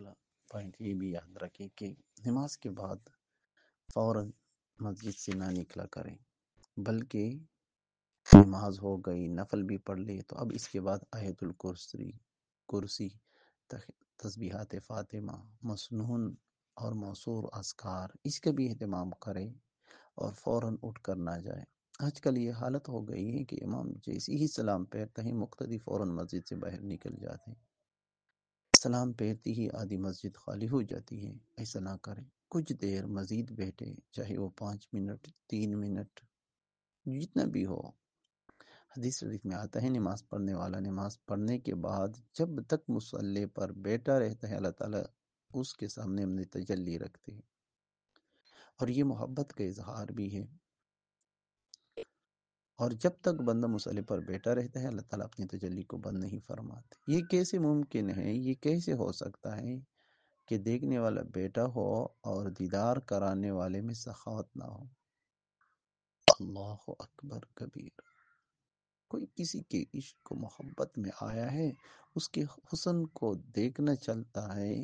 اگلا پوائنٹ یہ بھی یاد رکھیں کہ نماز کے بعد فوراً مسجد سے نہ نکلا کریں، بلکہ نماز ہو گئی، نفل بھی پڑھ لی تو اب اس کے بعد آیت الکرسی، کرسی تسبیحات فاطمہ، مسنون اور موصور اذکار اس کا بھی اہتمام کرے اور فوراً اٹھ کر نہ جائے آج کل یہ حالت ہو گئی ہے کہ امام جیسی ہی سلام پھیرتا ہی مقتدی فوراً مسجد سے باہر نکل جاتے ہیں۔ سلام پھیرتی ہی آدھی مسجد خالی ہو جاتی ہے۔ ایسا نہ کریں۔ کچھ دیر مزید بیٹھے چاہے وہ پانچ منٹ، تین منٹ، جتنا بھی ہو۔ حدیث شریف میں آتا ہے، نماز پڑھنے والا نماز پڑھنے کے بعد جب تک مسلح پر بیٹھا رہتا ہے، اللہ تعالیٰ اس کے سامنے اپنی تجلی رکھتے ہیں۔ اور یہ محبت کا اظہار بھی ہے۔ اور جب تک بندہ مسئلے پر بیٹھا رہتا ہے، اللہ تعالیٰ اپنی تجلی کو بند نہیں فرماتے۔ یہ کیسے ممکن ہے؟ یہ کیسے ہو سکتا ہے کہ دیکھنے والا بیٹا ہو اور دیدار کرانے والے میں سخاوت نہ ہو؟ اللہ اکبر کبیر۔ کوئی کسی کے عشق کو، محبت میں آیا ہے، اس کے حسن کو دیکھنا چلتا ہے،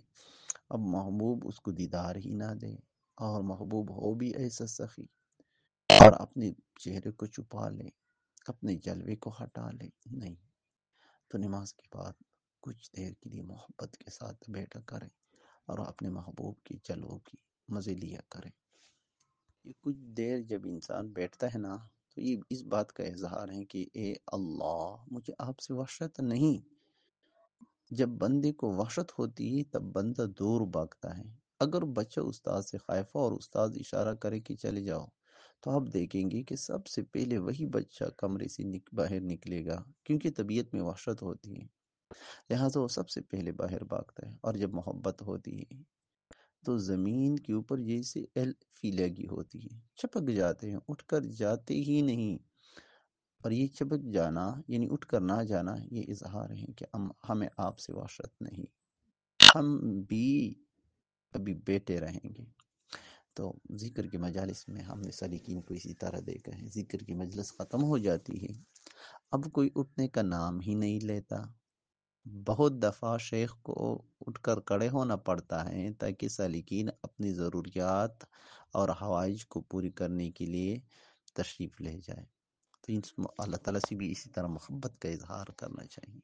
اب محبوب اس کو دیدار ہی نہ دے اور محبوب ہو بھی ایسا سخی۔ اور اپنے چہرے کو چھپا لے اپنے جلوے کو ہٹا لے نہیں، تو نماز کے بعد کچھ دیر کے لیے محبت کے ساتھ بیٹھا کرے اور اپنے محبوب کی جلووں کی مزے لیا کرے یہ کچھ دیر جب انسان بیٹھتا ہے نا، تو یہ اس بات کا اظہار ہے کہ اے اللہ، مجھے آپ سے وحشت نہیں۔ جب بندے کو وحشت ہوتی ہے، تب بندہ دور بھاگتا ہے۔ اگر بچہ استاد سے خائفہ اور استاد اشارہ کرے کہ چلے جاؤ تو آپ دیکھیں گے کہ سب سے پہلے وہی بچہ کمرے سے باہر نکلے گا، کیونکہ طبیعت میں وحشت ہوتی ہے۔ لہٰذا وہ سب سے پہلے باہر بھاگتا ہے اور جب محبت ہوتی ہے، تو زمین کے اوپر جیسے ایل فی لگی ہوتی ہے، چپک جاتے ہیں، اٹھ کر جاتے ہی نہیں۔ اور یہ چپک جانا یعنی اٹھ کر نہ جانا، یہ اظہار ہے کہ ہمیں آپ سے وحشت نہیں۔ ہم بھی ابھی بیٹے رہیں گے۔ تو ذکر کی مجالس میں ہم نے سلیقین کو اسی طرح دیکھا ہے، ذکر کی مجلس ختم ہو جاتی ہے۔ اب کوئی اٹھنے کا نام ہی نہیں لیتا۔ بہت دفعہ شیخ کو اٹھ کر کڑے ہونا پڑتا ہے تاکہ سالکین اپنی ضروریات اور حوائج کو پوری کرنے کے لیے تشریف لے جائے۔ تو اللہ تعالیٰ سے بھی اسی طرح محبت کا اظہار کرنا چاہیے۔